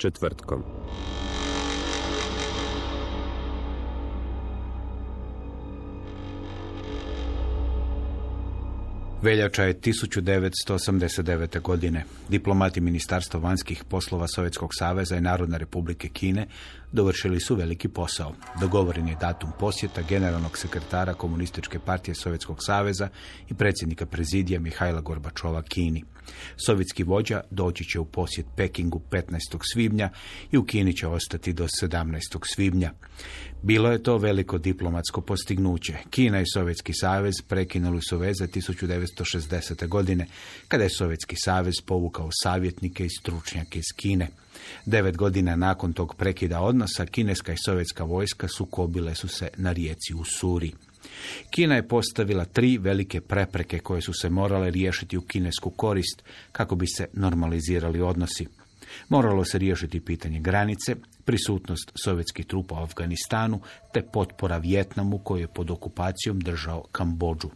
Četvrtkom. Veljača je 1989. godine. Diplomati Ministarstva vanjskih poslova Sovjetskog saveza i Narodne republike Kine dovršili su veliki posao. Dogovoren je datum posjeta generalnog sekretara Komunističke partije Sovjetskog saveza i predsjednika prezidija Mihajla Gorbačova Kini. Sovjetski vođa doći će u posjet Pekingu 15. svibnja i u Kini će ostati do 17. svibnja. Bilo je to veliko diplomatsko postignuće. Kina i Sovjetski savez prekinuli su veze 1960. godine, kada je Sovjetski savez povukao savjetnike i stručnjake iz Kine. Devet godina nakon tog prekida odnosa, kineska i sovjetska vojska sukobile su se na rijeci Usuri. Kina je postavila tri velike prepreke koje su se morale riješiti u kinesku korist kako bi se normalizirali odnosi. Moralo se riješiti pitanje granice, prisutnost sovjetskih trupa u Afganistanu te potpora Vjetnamu koji je pod okupacijom držao Kambođu.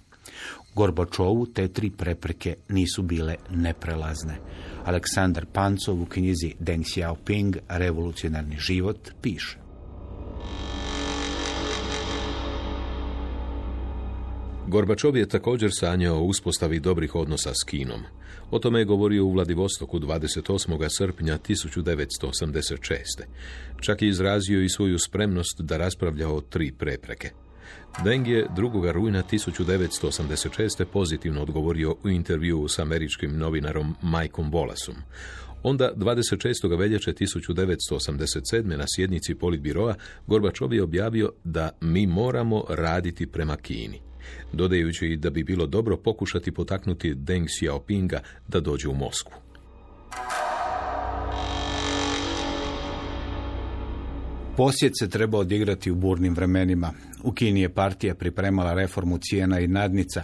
Gorbačovu te tri prepreke nisu bile neprelazne. Aleksandar Pancov u knjizi Deng Xiaoping, Revolucionarni život, piše. Gorbačov je također sanjao o uspostavi dobrih odnosa s Kinom. O tome je govorio u Vladivostoku 28. srpnja 1986. Čak je izrazio i svoju spremnost da raspravlja o tri prepreke. Deng je 2. rujna 1986. pozitivno odgovorio u intervjuu s američkim novinarom Mikeom Wallaceom. Onda, 26. veljače 1987. na sjednici Politbiroa, Gorbačov je objavio da mi moramo raditi prema Kini dodajući da bi bilo dobro pokušati potaknuti Deng Xiaopinga da dođe u Moskvu. Posjet se treba odigrati u burnim vremenima. U Kini je partija pripremala reformu cijena i nadnica,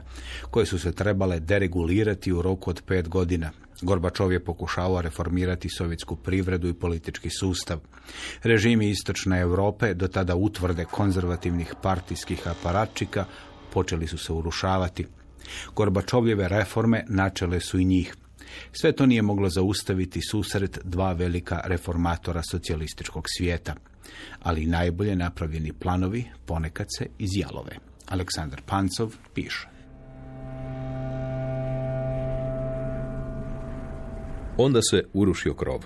koje su se trebale deregulirati u roku od pet godina. Gorbačov je pokušavao reformirati sovjetsku privredu i politički sustav. Režimi istočne Europe, do tada utvrde konzervativnih partijskih aparatčika, počeli su se urušavati. Gorbačovljeve reforme načele su i njih. Sve to nije moglo zaustaviti susret dva velika reformatora socijalističkog svijeta. Ali najbolje napravljeni planovi ponekad se izjalove. Aleksandar Pancov piše. Onda se urušio krov.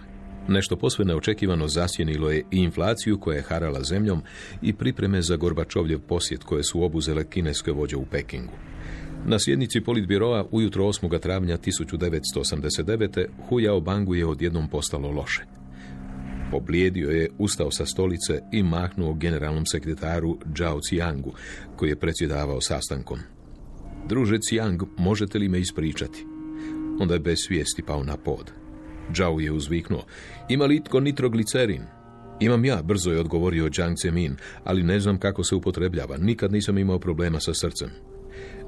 Nešto posve neočekivano zasjenilo je i inflaciju koja je harala zemljom i pripreme za Gorbačovljev posjet koje su obuzele kineske vođe u Pekingu. Na sjednici Politbiroa ujutro 8. travnja 1989. Hu Bangu je odjednom postalo loše. Poblijedio je, ustao sa stolice i mahnuo generalnom sekretaru Zhao Ciangu, koji je predsjedavao sastankom. Druže Ciang, možete li me ispričati? Onda je bez svijesti pao na pod. Zhao je uzviknuo. Ima li itko nitroglicerin? Imam ja, brzo je odgovorio Jiang Zemin, ali ne znam kako se upotrebljava. Nikad nisam imao problema sa srcem.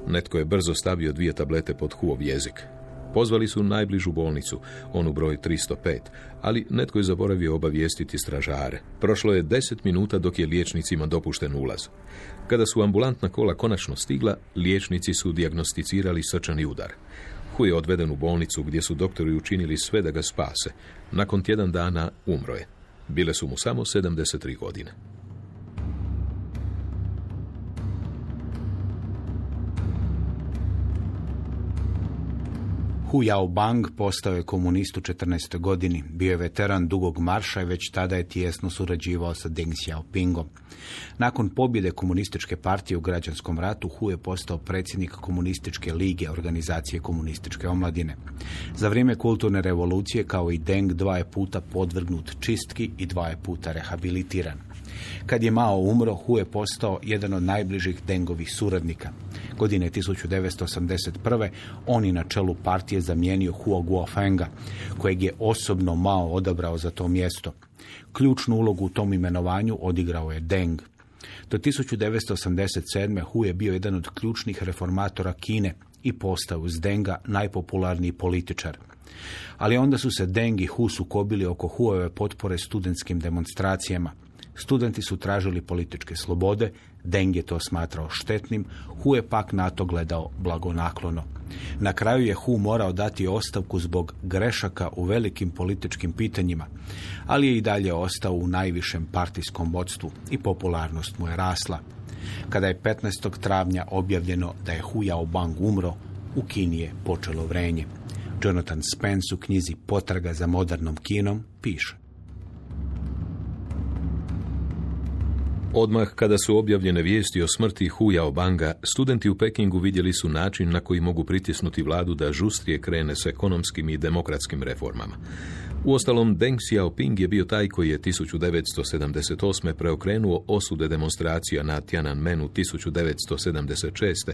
Netko je brzo stavio dvije tablete pod huov jezik. Pozvali su najbližu bolnicu, onu broj 305, ali netko je zaboravio obavijestiti stražare. Prošlo je deset minuta dok je liječnicima dopušten ulaz. Kada su ambulantna kola konačno stigla, liječnici su dijagnosticirali srčani udar. Hu je odveden u bolnicu gdje su doktori učinili sve da ga spase. Nakon tjedan dana umro je. Bile su mu samo 73 godine. Hu Bang postao je komunist u 14. godini, bio je veteran dugog marša i već tada je tijesno surađivao sa Deng Xiaopingom. Nakon pobjede komunističke partije u građanskom ratu, Hu je postao predsjednik komunističke lige, organizacije komunističke omladine. Za vrijeme kulturne revolucije, kao i Deng, dva je puta podvrgnut čistki i dva je puta rehabilitiran. Kad je Mao umro, Hu je postao jedan od najbližih Dengovih suradnika. Godine 1981. on je na čelu partije zamijenio Huo Guofenga, kojeg je osobno Mao odabrao za to mjesto. Ključnu ulogu u tom imenovanju odigrao je Deng. Do 1987. Hu je bio jedan od ključnih reformatora Kine i postao uz Denga najpopularniji političar. Ali onda su se Deng i Hu sukobili oko Huove potpore studentskim demonstracijama. Studenti su tražili političke slobode, Deng je to smatrao štetnim, Hu je pak na to gledao blagonaklono. Na kraju je Hu morao dati ostavku zbog grešaka u velikim političkim pitanjima, ali je i dalje ostao u najvišem partijskom vodstvu i popularnost mu je rasla. Kada je 15. travnja objavljeno da je Hu Bang umro, u Kini je počelo vrenje. Jonathan Spence u knjizi Potraga za modernom kinom piše. Odmah kada su objavljene vijesti o smrti Hu Banga, studenti u Pekingu vidjeli su način na koji mogu pritisnuti vladu da žustrije krene s ekonomskim i demokratskim reformama. Uostalom, Deng Xiaoping je bio taj koji je 1978. preokrenuo osude demonstracija na Tiananmenu 1976.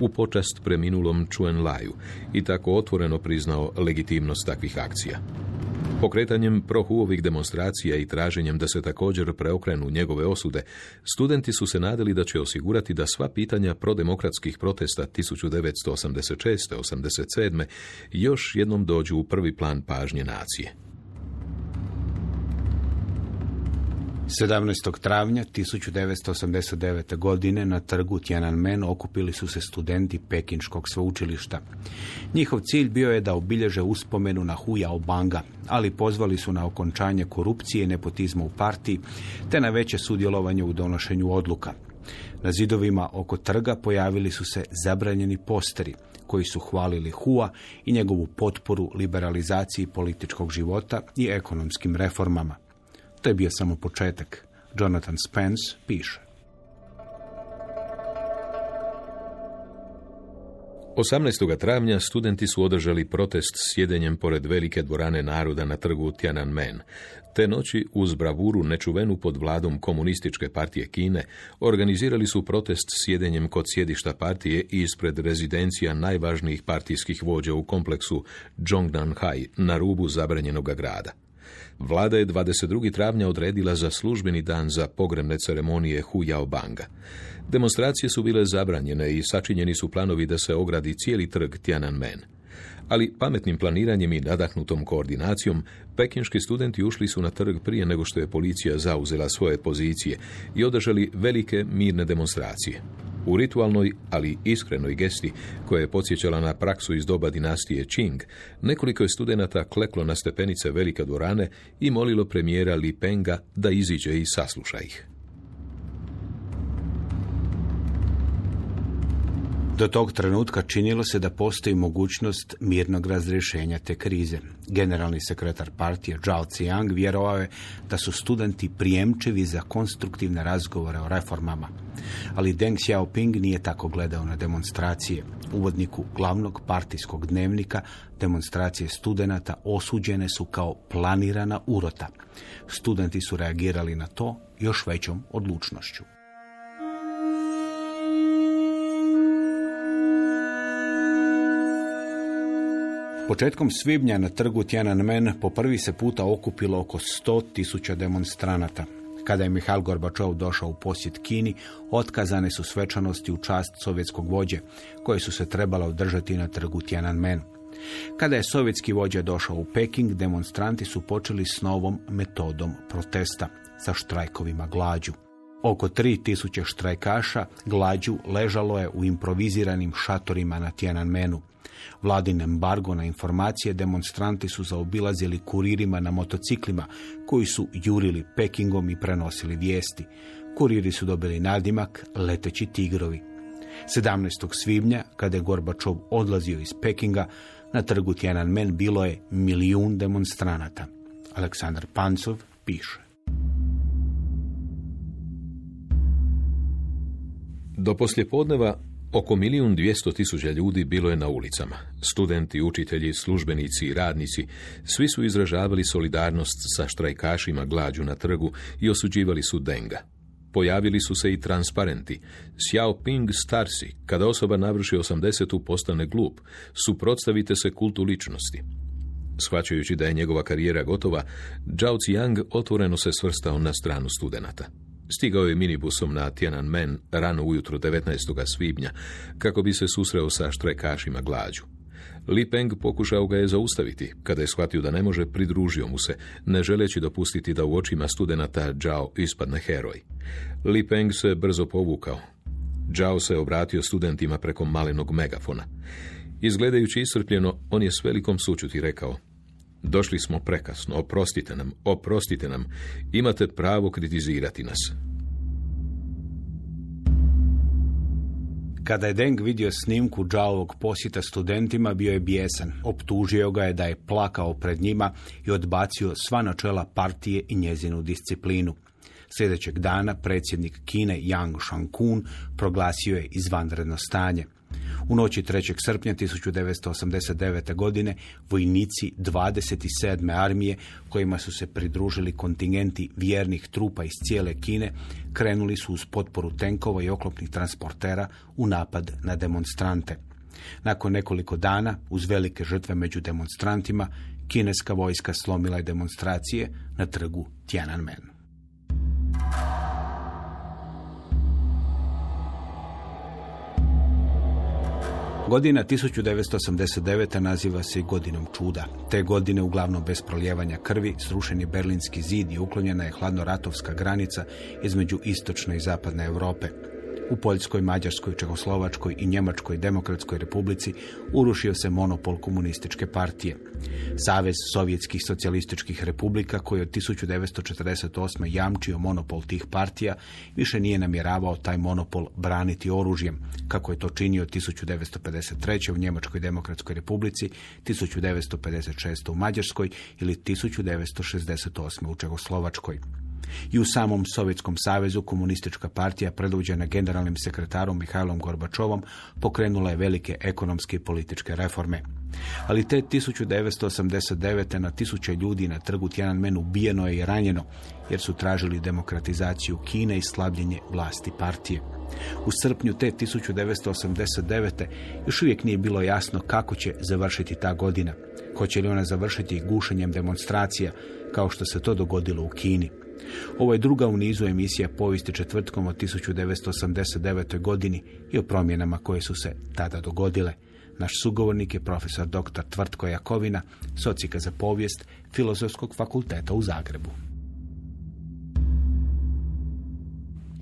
u počast preminulom Chuen Laju i tako otvoreno priznao legitimnost takvih akcija. Pokretanjem prohuovih demonstracija i traženjem da se također preokrenu njegove osude, studenti su se nadali da će osigurati da sva pitanja prodemokratskih protesta 1986-87 još jednom dođu u prvi plan pažnje nacije. 17. travnja 1989. godine na trgu Tiananmen okupili su se studenti Pekinškog sveučilišta. Njihov cilj bio je da obilježe uspomenu na Hu Banga, ali pozvali su na okončanje korupcije i nepotizma u partiji, te na veće sudjelovanje u donošenju odluka. Na zidovima oko trga pojavili su se zabranjeni posteri koji su hvalili Hua i njegovu potporu liberalizaciji političkog života i ekonomskim reformama. To je bio samo početak. Jonathan Spence piše. 18. travnja studenti su održali protest sjedenjem pored velike dvorane naroda na trgu Tiananmen. Te noći uz bravuru nečuvenu pod vladom komunističke partije Kine organizirali su protest sjedenjem kod sjedišta partije i ispred rezidencija najvažnijih partijskih vođa u kompleksu Zhongnanhai na rubu zabranjenog grada. Vlada je 22. travnja odredila za službeni dan za pogrebne ceremonije Hu Banga. Demonstracije su bile zabranjene i sačinjeni su planovi da se ogradi cijeli trg Tiananmen. Ali pametnim planiranjem i nadahnutom koordinacijom, pekinški studenti ušli su na trg prije nego što je policija zauzela svoje pozicije i održali velike mirne demonstracije. U ritualnoj, ali iskrenoj gesti, koja je podsjećala na praksu iz doba dinastije Qing, nekoliko je studenata kleklo na stepenice velike dvorane i molilo premijera Li Penga da iziđe i sasluša ih. Do tog trenutka činilo se da postoji mogućnost mirnog razrješenja te krize. Generalni sekretar partije Zhao Ziyang vjerovao je da su studenti prijemčevi za konstruktivne razgovore o reformama. Ali Deng Xiaoping nije tako gledao na demonstracije. Uvodniku glavnog partijskog dnevnika demonstracije studenata osuđene su kao planirana urota. Studenti su reagirali na to još većom odlučnošću. Početkom svibnja na trgu Tiananmen po prvi se puta okupilo oko 100 tisuća demonstranata. Kada je Mihail Gorbačov došao u posjet Kini, otkazane su svečanosti u čast sovjetskog vođe, koje su se trebala održati na trgu Tiananmen. Kada je sovjetski vođa došao u Peking, demonstranti su počeli s novom metodom protesta, sa štrajkovima glađu. Oko 3000 štrajkaša glađu ležalo je u improviziranim šatorima na Tiananmenu. Vladin embargo na informacije demonstranti su zaobilazili kuririma na motociklima koji su jurili Pekingom i prenosili vijesti. Kuriri su dobili nadimak leteći tigrovi. 17. svibnja, kada je Gorbačov odlazio iz Pekinga, Na trgu Tiananmen bilo je milijun demonstranata. Aleksandar Pancov piše. Do poslijepodneva oko milijun dvijesto tisuća ljudi bilo je na ulicama. Studenti, učitelji, službenici i radnici, svi su izražavali solidarnost sa štrajkašima glađu na trgu i osuđivali su Denga. Pojavili su se i transparenti. Xiaoping starsi, kada osoba navrši 80. postane glup, suprotstavite se kultu ličnosti. Shvaćajući da je njegova karijera gotova, Zhao Ziyang otvoreno se svrstao na stranu studenata. Stigao je minibusom na Tiananmen rano ujutro 19. svibnja kako bi se susreo sa štrajkašima glađu. Li Peng pokušao ga je zaustaviti. Kada je shvatio da ne može, pridružio mu se, ne želeći dopustiti da u očima studenata Zhao ispadne heroj. Li Peng se brzo povukao. Zhao se obratio studentima preko malenog megafona. Izgledajući iscrpljeno, on je s velikom sućuti rekao Došli smo prekasno, oprostite nam, oprostite nam, imate pravo kritizirati nas. Kada je Deng vidio snimku Džaovog posjeta studentima, bio je bijesan. Optužio ga je da je plakao pred njima i odbacio sva načela partije i njezinu disciplinu. Sljedećeg dana predsjednik Kine Yang Shangkun proglasio je izvanredno stanje. U noći 3. srpnja 1989. godine vojnici 27. armije kojima su se pridružili kontingenti vjernih trupa iz cijele Kine krenuli su uz potporu tenkova i oklopnih transportera u napad na demonstrante. Nakon nekoliko dana, uz velike žrtve među demonstrantima, kineska vojska slomila je demonstracije na trgu Tiananmen. Godina 1989. naziva se godinom čuda. Te godine, uglavnom bez proljevanja krvi, srušen je Berlinski zid i uklonjena je hladnoratovska granica između istočne i zapadne Europe. U Poljskoj, Mađarskoj, Čehoslovačkoj i Njemačkoj demokratskoj republici urušio se monopol komunističke partije. Savez sovjetskih socijalističkih republika koji od 1948. jamčio monopol tih partija više nije namjeravao taj monopol braniti oružjem, kako je to činio 1953. u Njemačkoj demokratskoj republici, 1956. u Mađarskoj ili 1968. u Čehoslovačkoj. I u samom Sovjetskom savezu komunistička partija predvođena generalnim sekretarom Mihajlom Gorbačovom pokrenula je velike ekonomske i političke reforme. Ali te 1989. na tisuće ljudi na trgu Tiananmen ubijeno je i ranjeno jer su tražili demokratizaciju Kine i slabljenje vlasti partije. U srpnju te 1989. još uvijek nije bilo jasno kako će završiti ta godina. Hoće li ona završiti gušenjem demonstracija kao što se to dogodilo u Kini. Ovo je druga u nizu emisija povijesti četvrtkom od 1989. godini i o promjenama koje su se tada dogodile. Naš sugovornik je profesor dr. Tvrtko Jakovina, socika za povijest Filozofskog fakulteta u Zagrebu.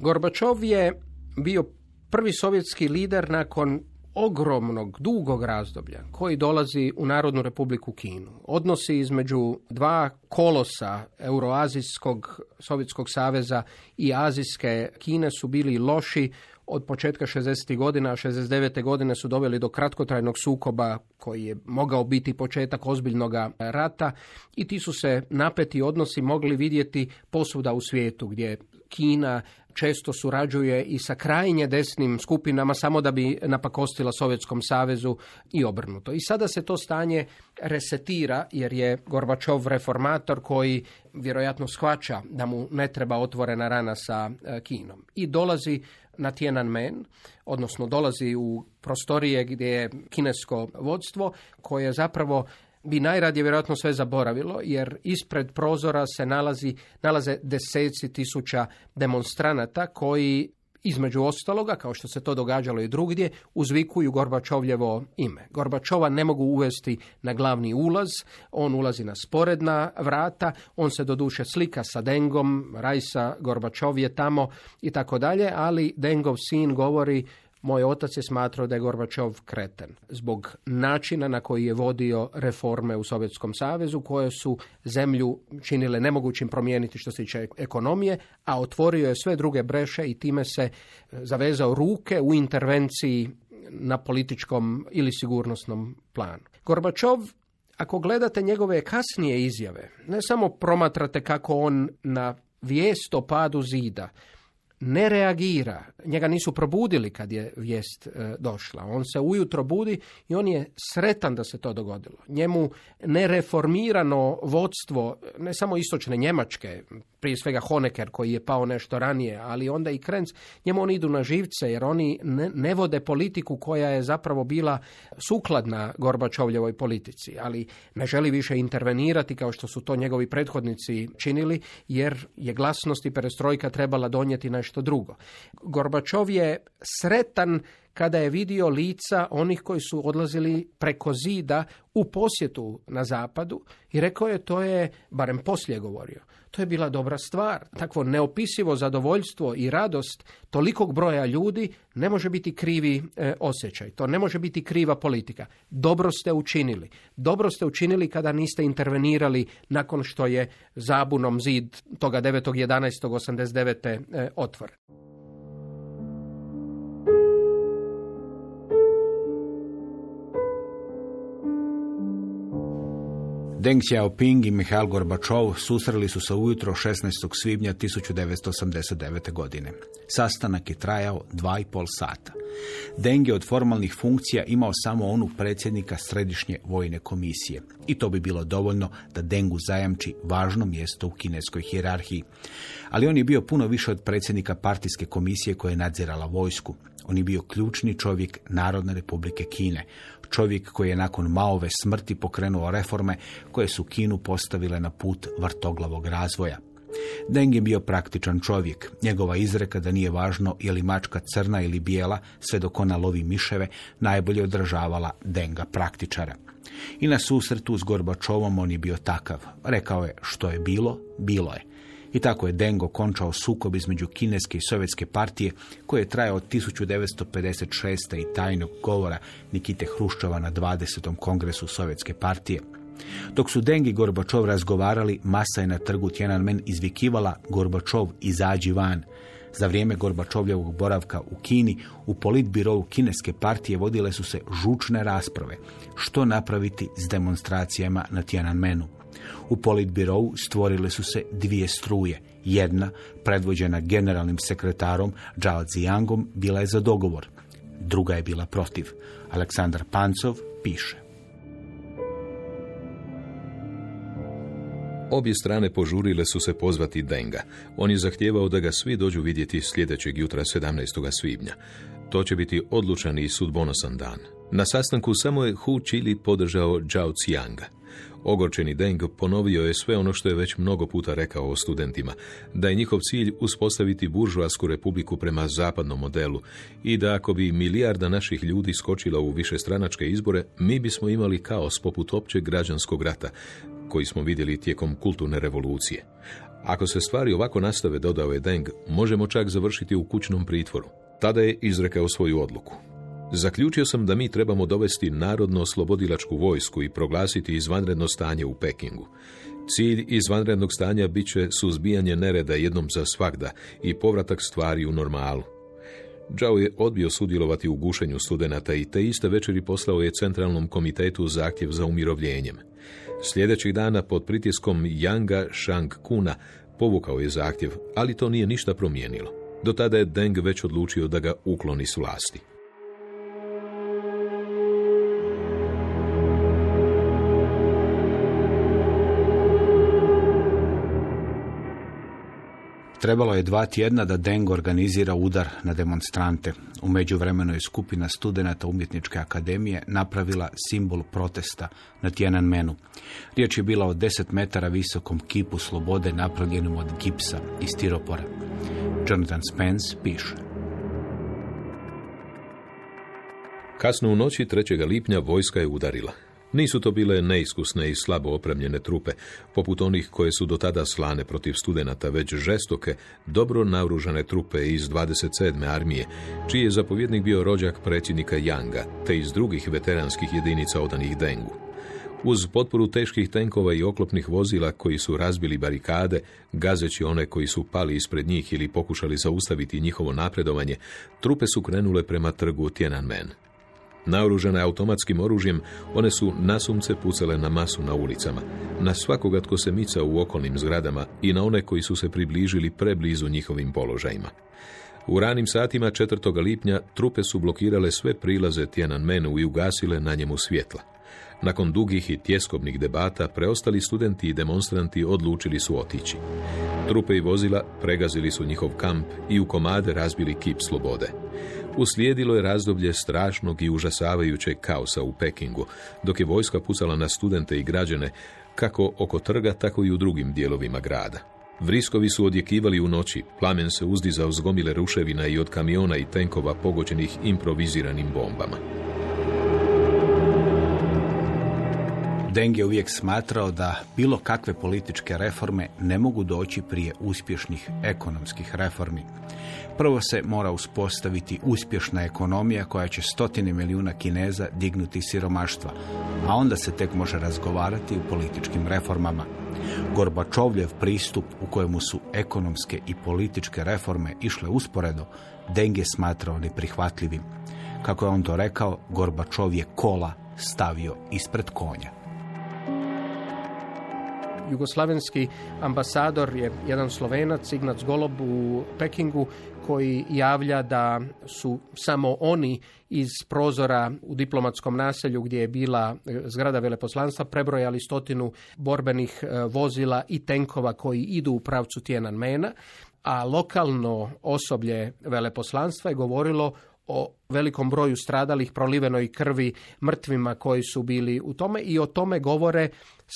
Gorbačov je bio prvi sovjetski lider nakon ogromnog, dugog razdoblja koji dolazi u Narodnu republiku Kinu. Odnosi između dva kolosa Euroazijskog Sovjetskog saveza i Azijske Kine su bili loši od početka 60. godina, a 69. godine su doveli do kratkotrajnog sukoba koji je mogao biti početak ozbiljnog rata i ti su se napeti odnosi mogli vidjeti posuda u svijetu gdje Kina često surađuje i sa krajnje desnim skupinama samo da bi napakostila Sovjetskom savezu i obrnuto. I sada se to stanje resetira jer je Gorbačov reformator koji vjerojatno shvaća da mu ne treba otvorena rana sa e, Kinom. I dolazi na Tiananmen, odnosno dolazi u prostorije gdje je kinesko vodstvo koje zapravo bi najradije vjerojatno sve zaboravilo, jer ispred prozora se nalazi, nalaze deseci tisuća demonstranata koji između ostaloga, kao što se to događalo i drugdje, uzvikuju Gorbačovljevo ime. Gorbačova ne mogu uvesti na glavni ulaz, on ulazi na sporedna vrata, on se doduše slika sa Dengom, Rajsa Gorbačov je tamo i tako dalje, ali Dengov sin govori moj otac je smatrao da je Gorbačov kreten zbog načina na koji je vodio reforme u Sovjetskom savezu koje su zemlju činile nemogućim promijeniti što se tiče ekonomije, a otvorio je sve druge breše i time se zavezao ruke u intervenciji na političkom ili sigurnosnom planu. Gorbačov ako gledate njegove kasnije izjave, ne samo promatrate kako on na vijest o padu zida ne reagira. Njega nisu probudili kad je vijest e, došla. On se ujutro budi i on je sretan da se to dogodilo. Njemu nereformirano vodstvo, ne samo istočne Njemačke, prije svega Honecker koji je pao nešto ranije, ali onda i Krenc, njemu oni idu na živce jer oni ne, ne vode politiku koja je zapravo bila sukladna Gorbačovljevoj politici, ali ne želi više intervenirati kao što su to njegovi prethodnici činili, jer je glasnost i perestrojka trebala donijeti nešto drugo. Gorbačov je sretan kada je vidio lica onih koji su odlazili preko zida u posjetu na zapadu i rekao je to je, barem poslije govorio, to je bila dobra stvar. Takvo neopisivo zadovoljstvo i radost tolikog broja ljudi ne može biti krivi e, osjećaj. To ne može biti kriva politika. Dobro ste učinili. Dobro ste učinili kada niste intervenirali nakon što je zabunom zid toga 9.11.89. E, otvoren. Deng Xiaoping i Mihail Gorbačov susreli su se ujutro 16. svibnja 1989. godine. Sastanak je trajao dva i pol sata. Deng je od formalnih funkcija imao samo onu predsjednika Središnje vojne komisije. I to bi bilo dovoljno da Dengu zajamči važno mjesto u kineskoj hijerarhiji. Ali on je bio puno više od predsjednika partijske komisije koja je nadzirala vojsku. On je bio ključni čovjek Narodne republike Kine, čovjek koji je nakon Maove smrti pokrenuo reforme koje su Kinu postavile na put vrtoglavog razvoja. Deng je bio praktičan čovjek. Njegova izreka da nije važno je li mačka crna ili bijela, sve dok ona lovi miševe, najbolje odražavala Denga praktičara. I na susretu s Gorbačovom on je bio takav. Rekao je što je bilo, bilo je. I tako je Dengo končao sukob između kineske i sovjetske partije koje je trajao od 1956. i tajnog govora Nikite Hruščova na 20. kongresu sovjetske partije. Dok su Deng i Gorbačov razgovarali, masa je na trgu Tiananmen izvikivala Gorbačov izađi van. Za vrijeme Gorbačovljevog boravka u Kini, u politbirovu kineske partije vodile su se žučne rasprave. Što napraviti s demonstracijama na Tiananmenu? U politbirovu stvorile su se dvije struje. Jedna, predvođena generalnim sekretarom Zhao Ziyangom, bila je za dogovor. Druga je bila protiv. Aleksandar Pancov piše. Obje strane požurile su se pozvati Denga. On je zahtijevao da ga svi dođu vidjeti sljedećeg jutra 17. svibnja. To će biti odlučan i sudbonosan dan. Na sastanku samo je Hu Chili podržao Zhao Ziyanga. Ogorčeni Deng ponovio je sve ono što je već mnogo puta rekao o studentima, da je njihov cilj uspostaviti buržoasku republiku prema zapadnom modelu i da ako bi milijarda naših ljudi skočila u višestranačke izbore, mi bismo imali kaos poput općeg građanskog rata, koji smo vidjeli tijekom kulturne revolucije. Ako se stvari ovako nastave, dodao je Deng, možemo čak završiti u kućnom pritvoru. Tada je izrekao svoju odluku. Zaključio sam da mi trebamo dovesti narodno slobodilačku vojsku i proglasiti izvanredno stanje u Pekingu. Cilj izvanrednog stanja bit će suzbijanje nereda jednom za svakda i povratak stvari u normalu. Zhao je odbio sudjelovati u gušenju studenata i te iste večeri poslao je Centralnom komitetu zahtjev za umirovljenjem. Sljedećih dana pod pritiskom Yanga Shang Kuna povukao je zahtjev, ali to nije ništa promijenilo. Do tada je Deng već odlučio da ga ukloni s vlasti. Trebalo je dva tjedna da Deng organizira udar na demonstrante. U međuvremenu je skupina studenata Umjetničke akademije napravila simbol protesta na Tiananmenu. Riječ je bila o 10 metara visokom kipu slobode napravljenom od gipsa i stiropora. Jonathan Spence piše. Kasno u noći 3. lipnja vojska je udarila. Nisu to bile neiskusne i slabo opremljene trupe, poput onih koje su do tada slane protiv studenata, već žestoke, dobro naoružane trupe iz 27. armije, čiji je zapovjednik bio rođak predsjednika Yanga, te iz drugih veteranskih jedinica odanih Dengu. Uz potporu teških tenkova i oklopnih vozila koji su razbili barikade, gazeći one koji su pali ispred njih ili pokušali zaustaviti njihovo napredovanje, trupe su krenule prema trgu Tiananmen. Naoružane automatskim oružjem, one su nasumce pucale na masu na ulicama, na svakoga tko se mica u okolnim zgradama i na one koji su se približili preblizu njihovim položajima. U ranim satima 4. lipnja trupe su blokirale sve prilaze Tiananmenu i ugasile na njemu svjetla. Nakon dugih i tjeskobnih debata, preostali studenti i demonstranti odlučili su otići. Trupe i vozila pregazili su njihov kamp i u komade razbili kip slobode. Uslijedilo je razdoblje strašnog i užasavajućeg kaosa u Pekingu, dok je vojska pucala na studente i građane, kako oko trga, tako i u drugim dijelovima grada. Vriskovi su odjekivali u noći, plamen se uzdizao z gomile ruševina i od kamiona i tenkova pogođenih improviziranim bombama. Deng je uvijek smatrao da bilo kakve političke reforme ne mogu doći prije uspješnih ekonomskih reformi. Prvo se mora uspostaviti uspješna ekonomija koja će stotine milijuna Kineza dignuti siromaštva, a onda se tek može razgovarati u političkim reformama. Gorbačovljev pristup u kojemu su ekonomske i političke reforme išle usporedo, Deng je smatrao neprihvatljivim. Kako je on to rekao, Gorbačov je kola stavio ispred konja jugoslavenski ambasador je jedan slovenac, Ignac Golob u Pekingu, koji javlja da su samo oni iz prozora u diplomatskom naselju gdje je bila e, zgrada veleposlanstva prebrojali stotinu borbenih e, vozila i tenkova koji idu u pravcu Tiananmena, a lokalno osoblje veleposlanstva je govorilo o velikom broju stradalih, prolivenoj krvi, mrtvima koji su bili u tome i o tome govore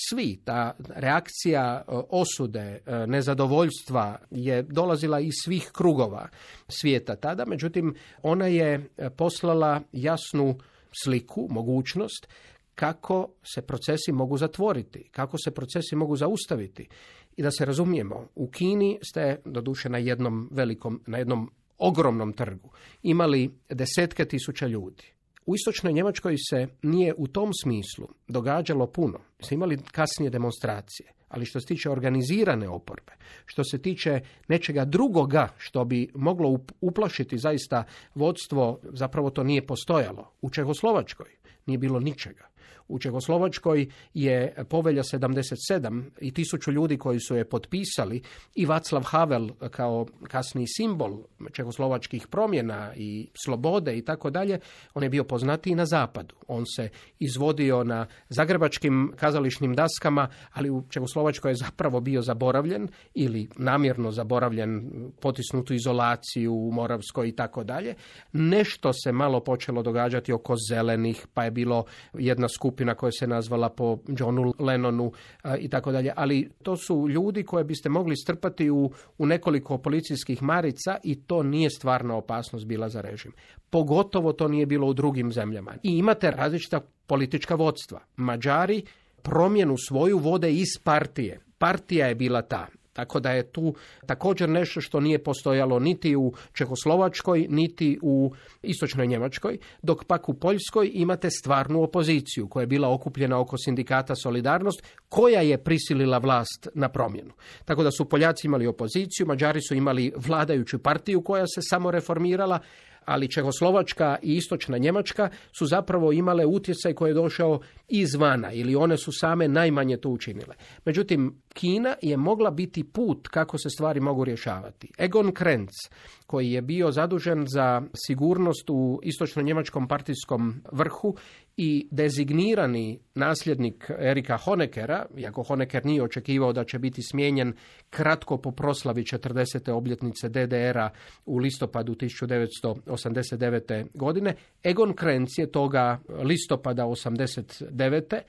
svi. Ta reakcija e, osude, e, nezadovoljstva je dolazila iz svih krugova svijeta tada, međutim ona je e, poslala jasnu sliku, mogućnost kako se procesi mogu zatvoriti, kako se procesi mogu zaustaviti. I da se razumijemo, u Kini ste doduše na jednom velikom, na jednom ogromnom trgu imali desetke tisuća ljudi. U istočnoj Njemačkoj se nije u tom smislu događalo puno. Ste imali kasnije demonstracije, ali što se tiče organizirane oporbe, što se tiče nečega drugoga što bi moglo uplašiti zaista vodstvo, zapravo to nije postojalo. U Čehoslovačkoj nije bilo ničega. U Čehoslovačkoj je povelja 77 i tisuću ljudi koji su je potpisali i Vaclav Havel kao kasni simbol čehoslovačkih promjena i slobode i tako dalje, on je bio poznatiji na zapadu. On se izvodio na zagrebačkim kazališnim daskama, ali u Čehoslovačkoj je zapravo bio zaboravljen ili namjerno zaboravljen, potisnutu izolaciju u Moravskoj i tako dalje. Nešto se malo počelo događati oko zelenih, pa je bilo jedna skupina koja se nazvala po Johnu Lennonu i tako dalje. Ali to su ljudi koje biste mogli strpati u, u nekoliko policijskih marica i to nije stvarna opasnost bila za režim. Pogotovo to nije bilo u drugim zemljama. I imate različita politička vodstva. Mađari promjenu svoju vode iz partije. Partija je bila ta. Tako da je tu također nešto što nije postojalo niti u Čehoslovačkoj, niti u istočnoj Njemačkoj, dok pak u Poljskoj imate stvarnu opoziciju koja je bila okupljena oko sindikata Solidarnost, koja je prisilila vlast na promjenu. Tako da su Poljaci imali opoziciju, Mađari su imali vladajuću partiju koja se samo reformirala, ali Čehoslovačka i Istočna Njemačka su zapravo imale utjecaj koji je došao izvana ili one su same najmanje to učinile. Međutim, Kina je mogla biti put kako se stvari mogu rješavati. Egon Krenz, koji je bio zadužen za sigurnost u istočno-njemačkom partijskom vrhu i dezignirani nasljednik Erika Honeckera, iako Honecker nije očekivao da će biti smijenjen kratko po proslavi 40. obljetnice DDR-a u listopadu 1989. godine, Egon Krenz je toga listopada 89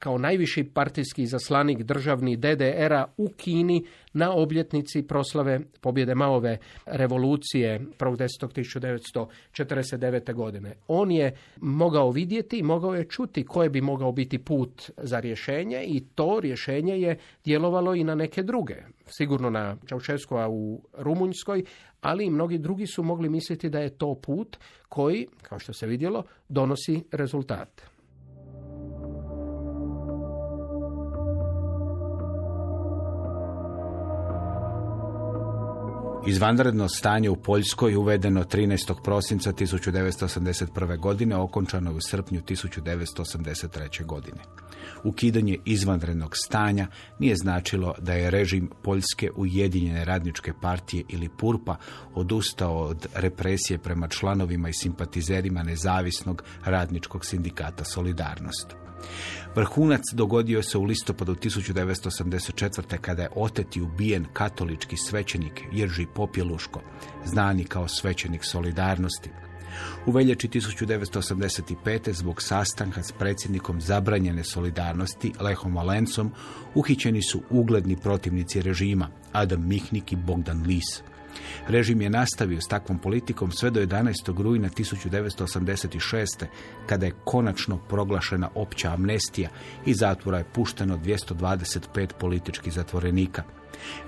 kao najviši partijski zaslanik državni DDR-a u Kini na obljetnici proslave pobjede Maove revolucije 1.10.1949. godine. On je mogao vidjeti i mogao je čuti koje bi mogao biti put za rješenje i to rješenje je djelovalo i na neke druge. Sigurno na Čaušeskova u Rumunjskoj, ali i mnogi drugi su mogli misliti da je to put koji, kao što se vidjelo, donosi rezultate. Izvanredno stanje u Poljskoj uvedeno 13. prosinca 1981. godine, okončano je u srpnju 1983. godine. Ukidanje izvanrednog stanja nije značilo da je režim Poljske ujedinjene radničke partije ili Purpa odustao od represije prema članovima i simpatizerima nezavisnog radničkog sindikata Solidarnost. Vrhunac dogodio se u listopadu 1984. kada je otet i ubijen katolički svećenik Jerži Popjeluško, znani kao svećenik solidarnosti. U veljači 1985. zbog sastanka s predsjednikom zabranjene solidarnosti Lehom Valencom uhićeni su ugledni protivnici režima Adam Mihnik i Bogdan Lis. Režim je nastavio s takvom politikom sve do 11. rujna 1986. kada je konačno proglašena opća amnestija i zatvora je pušteno 225 političkih zatvorenika.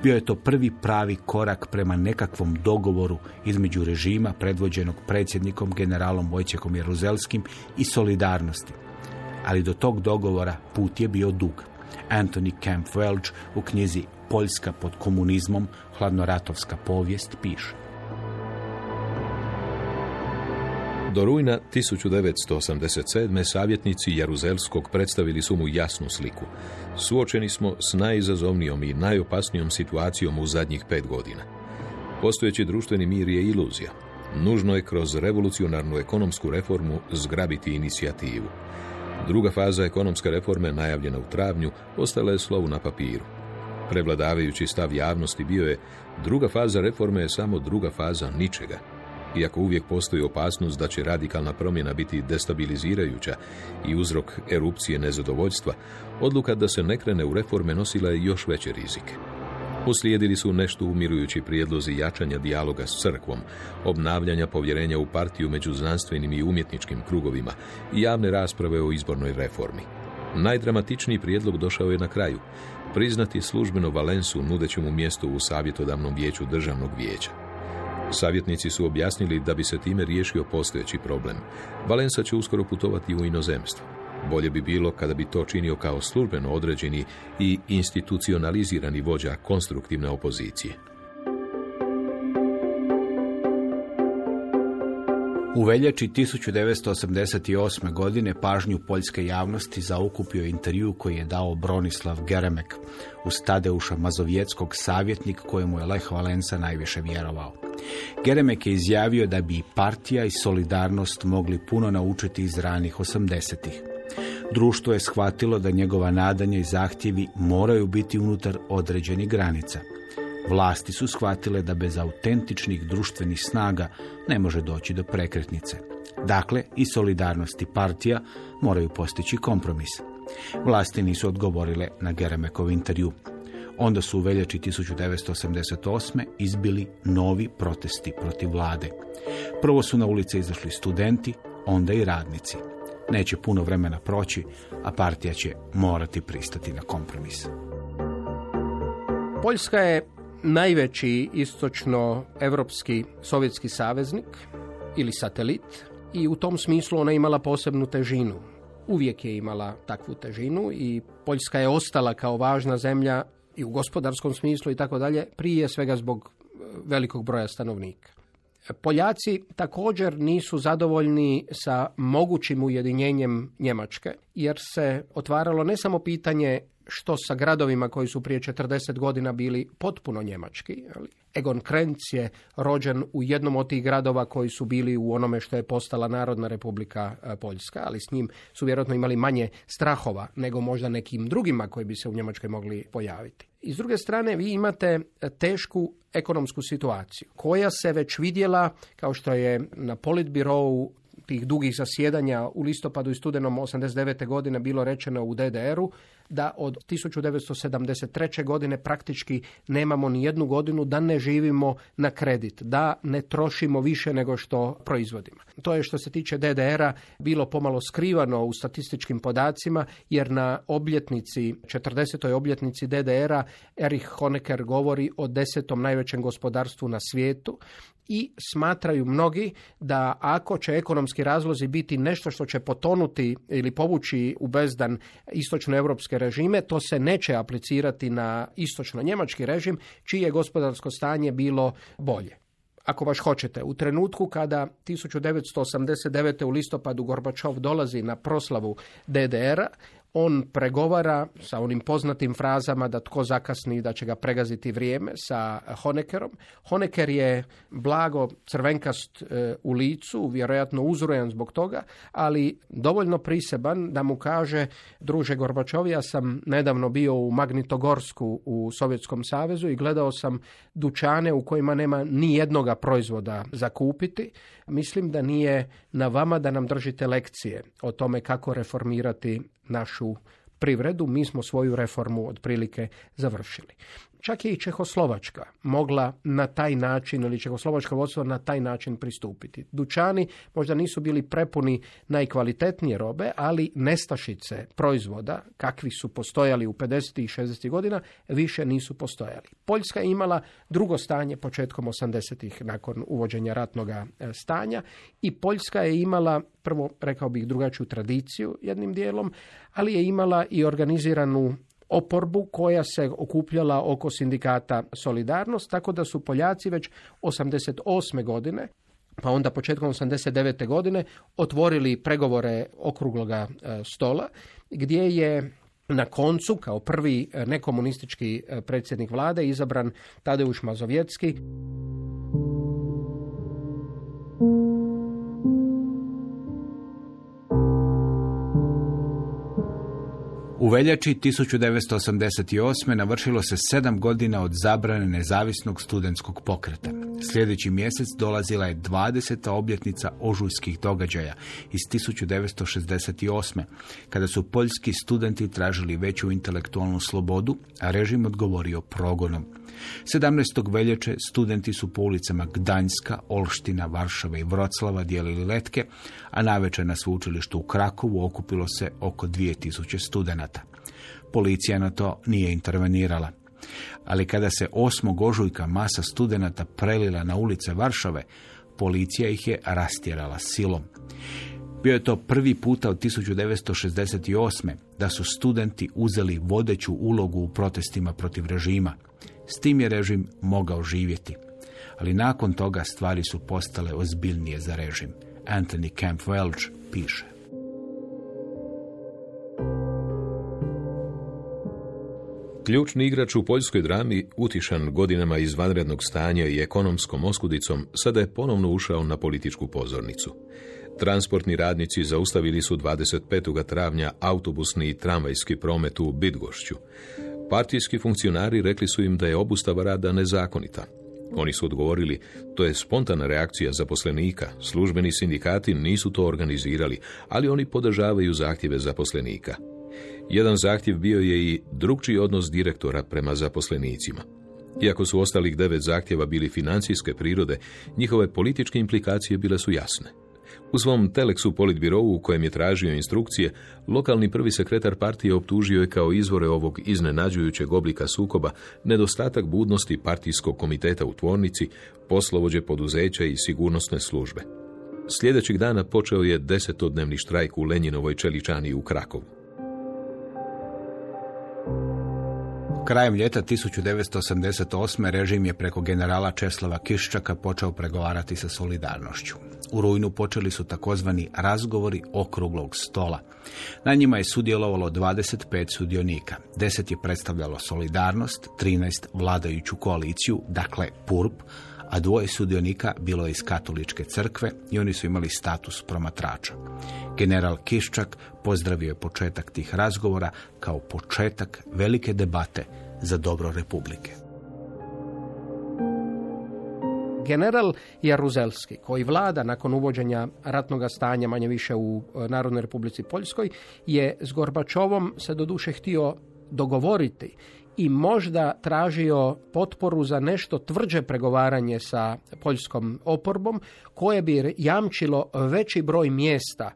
Bio je to prvi pravi korak prema nekakvom dogovoru između režima predvođenog predsjednikom generalom Vojčekom Jeruzelskim i solidarnosti. Ali do tog dogovora put je bio dug. Anthony Camp Welch u knjizi Poljska pod komunizmom, hladnoratovska povijest, piše. Do rujna 1987. savjetnici Jaruzelskog predstavili su mu jasnu sliku. Suočeni smo s najizazovnijom i najopasnijom situacijom u zadnjih pet godina. Postojeći društveni mir je iluzija. Nužno je kroz revolucionarnu ekonomsku reformu zgrabiti inicijativu. Druga faza ekonomske reforme, najavljena u travnju, ostala je slovu na papiru. Prevladavajući stav javnosti bio je druga faza reforme je samo druga faza ničega. Iako uvijek postoji opasnost da će radikalna promjena biti destabilizirajuća i uzrok erupcije nezadovoljstva, odluka da se ne krene u reforme nosila je još veće rizike. Uslijedili su nešto umirujući prijedlozi jačanja dijaloga s crkvom, obnavljanja povjerenja u partiju među znanstvenim i umjetničkim krugovima i javne rasprave o izbornoj reformi. Najdramatičniji prijedlog došao je na kraju, priznati službeno Valensu nudeći mu mjesto u savjetodavnom vijeću državnog vijeća. Savjetnici su objasnili da bi se time riješio postojeći problem. Valensa će uskoro putovati u inozemstvo. Bolje bi bilo kada bi to činio kao službeno određeni i institucionalizirani vođa konstruktivne opozicije. U veljači 1988. godine pažnju poljske javnosti zaokupio intervju koji je dao Bronislav Geremek uz Tadeuša Mazovjetskog savjetnik kojemu je Lech Valensa najviše vjerovao. Geremek je izjavio da bi partija i solidarnost mogli puno naučiti iz ranih 80-ih. Društvo je shvatilo da njegova nadanja i zahtjevi moraju biti unutar određenih granica. Vlasti su shvatile da bez autentičnih društvenih snaga ne može doći do prekretnice. Dakle, i solidarnost i partija moraju postići kompromis. Vlasti nisu odgovorile na Geremekov intervju. Onda su u veljači 1988. izbili novi protesti protiv vlade. Prvo su na ulice izašli studenti, onda i radnici. Neće puno vremena proći, a partija će morati pristati na kompromis. Poljska je najveći istočno-evropski sovjetski saveznik ili satelit i u tom smislu ona imala posebnu težinu. Uvijek je imala takvu težinu i Poljska je ostala kao važna zemlja i u gospodarskom smislu i tako dalje, prije svega zbog velikog broja stanovnika. Poljaci također nisu zadovoljni sa mogućim ujedinjenjem Njemačke, jer se otvaralo ne samo pitanje što sa gradovima koji su prije 40 godina bili potpuno njemački. Egon Krenz je rođen u jednom od tih gradova koji su bili u onome što je postala Narodna republika e, Poljska, ali s njim su vjerojatno imali manje strahova nego možda nekim drugima koji bi se u Njemačkoj mogli pojaviti. I s druge strane vi imate tešku ekonomsku situaciju koja se već vidjela kao što je na politbirovu tih dugih zasjedanja u listopadu i studenom 89. godine bilo rečeno u DDR-u da od 1973. godine praktički nemamo ni jednu godinu da ne živimo na kredit, da ne trošimo više nego što proizvodimo. To je što se tiče DDR-a bilo pomalo skrivano u statističkim podacima jer na obljetnici, 40. obljetnici DDR-a Erich Honecker govori o desetom najvećem gospodarstvu na svijetu i smatraju mnogi da ako će ekonomski razlozi biti nešto što će potonuti ili povući u bezdan istočnoevropske režime, to se neće aplicirati na istočno-njemački režim, čije je gospodarsko stanje bilo bolje ako baš hoćete, u trenutku kada 1989. u listopadu Gorbačov dolazi na proslavu DDR-a, on pregovara sa onim poznatim frazama da tko zakasni da će ga pregaziti vrijeme sa Honeckerom. Honecker je blago crvenkast e, u licu, vjerojatno uzrojan zbog toga, ali dovoljno priseban da mu kaže druže Gorbačov, ja sam nedavno bio u Magnitogorsku u Sovjetskom savezu i gledao sam dućane u kojima nema ni jednoga proizvoda za kupiti. Mislim da nije na vama da nam držite lekcije o tome kako reformirati našu privredu, mi smo svoju reformu otprilike završili. Čak je i Čehoslovačka mogla na taj način ili Čehoslovačka vodstvo na taj način pristupiti. Dućani možda nisu bili prepuni najkvalitetnije robe, ali nestašice proizvoda, kakvi su postojali u 50. i 60. godina, više nisu postojali. Poljska je imala drugo stanje početkom 80. nakon uvođenja ratnog e, stanja i Poljska je imala, prvo rekao bih drugačiju tradiciju jednim dijelom, ali je imala i organiziranu oporbu koja se okupljala oko sindikata Solidarnost, tako da su Poljaci već 88. godine pa onda početkom 89. godine otvorili pregovore okrugloga e, stola gdje je na koncu kao prvi e, nekomunistički e, predsjednik vlade izabran Tadeuš Mazovjetski. U veljači 1988. navršilo se sedam godina od zabrane nezavisnog studentskog pokreta. Sljedeći mjesec dolazila je 20. obljetnica ožujskih događaja iz 1968. kada su poljski studenti tražili veću intelektualnu slobodu, a režim odgovorio progonom. 17. veljače studenti su po ulicama Gdanjska, Olština, Varšave i Vroclava dijelili letke, a navečer na sveučilištu u Krakovu okupilo se oko 2000 studenata. Policija na to nije intervenirala. Ali kada se 8. ožujka masa studenata prelila na ulice Varšave, policija ih je rastjerala silom. Bio je to prvi puta od 1968. da su studenti uzeli vodeću ulogu u protestima protiv režima. S tim je režim mogao živjeti. Ali nakon toga stvari su postale ozbiljnije za režim. Anthony Camp Welch piše. Ključni igrač u poljskoj drami, utišan godinama izvanrednog stanja i ekonomskom oskudicom, sada je ponovno ušao na političku pozornicu. Transportni radnici zaustavili su 25. travnja autobusni i tramvajski promet u Bidgošću. Partijski funkcionari rekli su im da je obustava rada nezakonita. Oni su odgovorili, to je spontana reakcija zaposlenika, službeni sindikati nisu to organizirali, ali oni podržavaju zahtjeve zaposlenika. Jedan zahtjev bio je i drugčiji odnos direktora prema zaposlenicima. Iako su ostalih devet zahtjeva bili financijske prirode, njihove političke implikacije bile su jasne. U svom teleksu politbirovu u kojem je tražio instrukcije, lokalni prvi sekretar partije optužio je kao izvore ovog iznenađujućeg oblika sukoba nedostatak budnosti partijskog komiteta u tvornici, poslovođe poduzeća i sigurnosne službe. Sljedećeg dana počeo je desetodnevni štrajk u Lenjinovoj čeličani u Krakovu. Krajem ljeta 1988. režim je preko generala Česlava Kiščaka počeo pregovarati sa solidarnošću. U rujnu počeli su takozvani razgovori okruglog stola. Na njima je sudjelovalo 25 sudionika. 10 je predstavljalo solidarnost, 13 vladajuću koaliciju, dakle PURP, a dvoje sudionika bilo je iz katoličke crkve i oni su imali status promatrača. General Kiščak pozdravio je početak tih razgovora kao početak velike debate za dobro Republike. General Jaruzelski, koji vlada nakon uvođenja ratnog stanja manje više u e, Narodnoj Republici Poljskoj, je s Gorbačovom se doduše htio dogovoriti i možda tražio potporu za nešto tvrđe pregovaranje sa poljskom oporbom koje bi jamčilo veći broj mjesta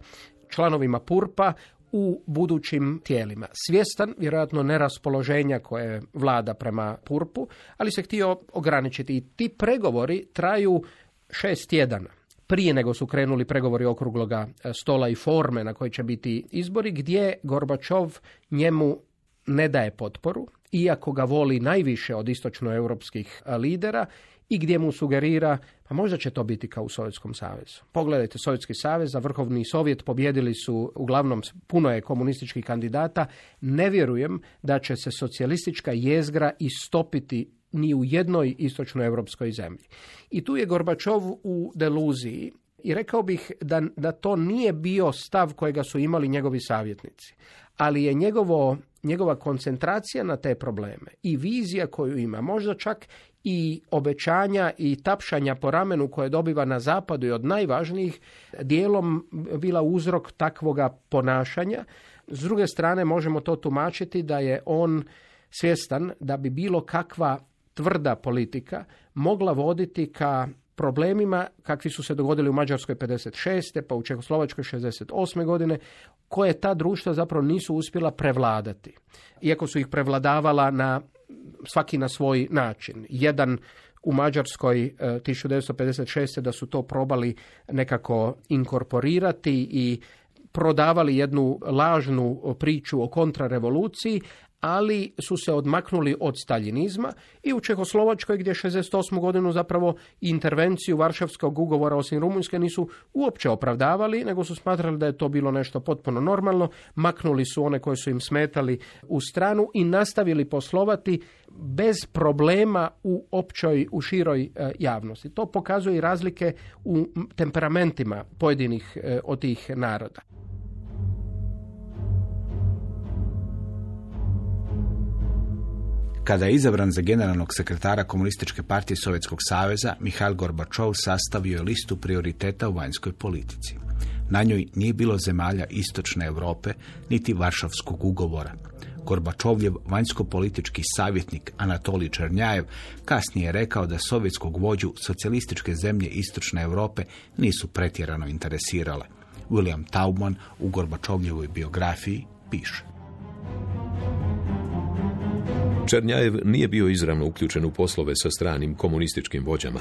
članovima Purpa u budućim tijelima. Svjestan, vjerojatno, neraspoloženja koje vlada prema Purpu, ali se htio ograničiti. I ti pregovori traju šest tjedana prije nego su krenuli pregovori okrugloga stola i forme na koji će biti izbori, gdje Gorbačov njemu ne daje potporu, iako ga voli najviše od istočnoeuropskih lidera i gdje mu sugerira pa možda će to biti kao u Sovjetskom savezu. Pogledajte, Sovjetski savez, za vrhovni sovjet pobjedili su uglavnom puno je komunističkih kandidata. Ne vjerujem da će se socijalistička jezgra istopiti ni u jednoj istočnoevropskoj zemlji. I tu je Gorbačov u deluziji i rekao bih da, da to nije bio stav kojega su imali njegovi savjetnici, ali je njegovo, njegova koncentracija na te probleme i vizija koju ima, možda čak i obećanja i tapšanja po ramenu koje dobiva na zapadu i od najvažnijih dijelom bila uzrok takvoga ponašanja. S druge strane možemo to tumačiti da je on svjestan da bi bilo kakva tvrda politika mogla voditi ka problemima kakvi su se dogodili u Mađarskoj 56. pa u Čehoslovačkoj 68. godine, koje ta društva zapravo nisu uspjela prevladati. Iako su ih prevladavala na svaki na svoj način. Jedan u Mađarskoj 1956. E, da su to probali nekako inkorporirati i prodavali jednu lažnu priču o kontrarevoluciji, ali su se odmaknuli od staljinizma i u Čehoslovačkoj gdje 68. godinu zapravo intervenciju Varšavskog ugovora osim Rumunjske nisu uopće opravdavali, nego su smatrali da je to bilo nešto potpuno normalno, maknuli su one koje su im smetali u stranu i nastavili poslovati bez problema u općoj, u široj e, javnosti. To pokazuje i razlike u temperamentima pojedinih e, od tih naroda. Kada je izabran za generalnog sekretara Komunističke partije Sovjetskog saveza, Mihail Gorbačov sastavio je listu prioriteta u vanjskoj politici. Na njoj nije bilo zemalja istočne Europe, niti Varšavskog ugovora. Gorbačovljev vanjsko-politički savjetnik Anatolij Černjajev kasnije je rekao da sovjetskog vođu socijalističke zemlje istočne Europe nisu pretjerano interesirale. William Taubman u Gorbačovljevoj biografiji piše. Černjajev nije bio izravno uključen u poslove sa stranim komunističkim vođama.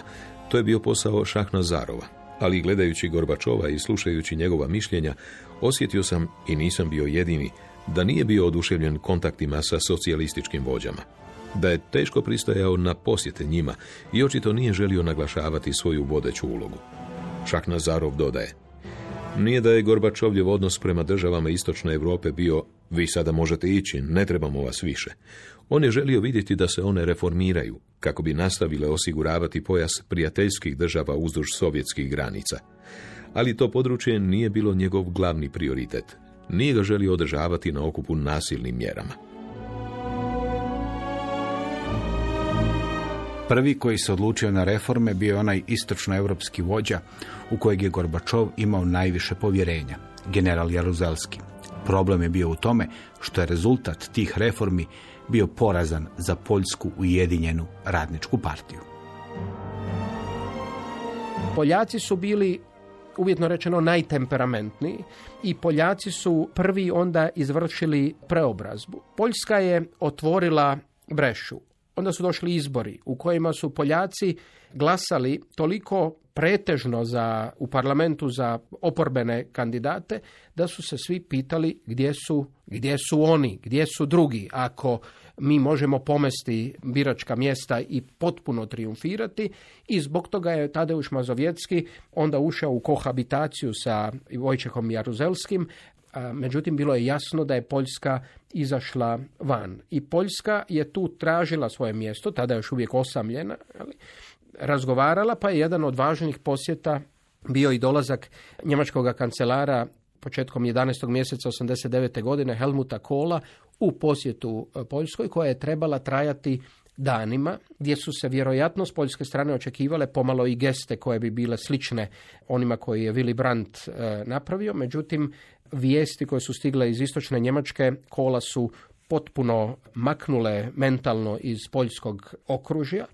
To je bio posao Šahna Zarova. Ali gledajući Gorbačova i slušajući njegova mišljenja, osjetio sam, i nisam bio jedini, da nije bio oduševljen kontaktima sa socijalističkim vođama. Da je teško pristajao na posjete njima i očito nije želio naglašavati svoju vodeću ulogu. Šahnazarov dodaje, nije da je Gorbačovljev odnos prema državama Istočne Europe bio vi sada možete ići, ne trebamo vas više. On je želio vidjeti da se one reformiraju, kako bi nastavile osiguravati pojas prijateljskih država uzduž sovjetskih granica. Ali to područje nije bilo njegov glavni prioritet. Nije ga želio održavati na okupu nasilnim mjerama. Prvi koji se odlučio na reforme bio je onaj istočnoevropski vođa u kojeg je Gorbačov imao najviše povjerenja, general Jaruzelski. Problem je bio u tome što je rezultat tih reformi bio porazan za Poljsku ujedinjenu radničku partiju. Poljaci su bili uvjetno rečeno najtemperamentniji i Poljaci su prvi onda izvršili preobrazbu. Poljska je otvorila brešu. Onda su došli izbori u kojima su Poljaci glasali toliko pretežno za, u parlamentu za oporbene kandidate, da su se svi pitali gdje su, gdje su oni, gdje su drugi. Ako mi možemo pomesti biračka mjesta i potpuno triumfirati i zbog toga je Tadeuš Mazovjetski onda ušao u kohabitaciju sa Vojčehom Jaruzelskim, međutim bilo je jasno da je Poljska izašla van. I Poljska je tu tražila svoje mjesto, tada još uvijek osamljena, ali razgovarala, pa je jedan od važnih posjeta bio i dolazak njemačkog kancelara početkom 11. mjeseca 89. godine Helmuta Kola u posjetu e, Poljskoj koja je trebala trajati danima, gdje su se vjerojatno s poljske strane očekivale pomalo i geste koje bi bile slične onima koji je Willy Brandt e, napravio. Međutim, vijesti koje su stigle iz istočne Njemačke kola su potpuno maknule mentalno iz poljskog okružja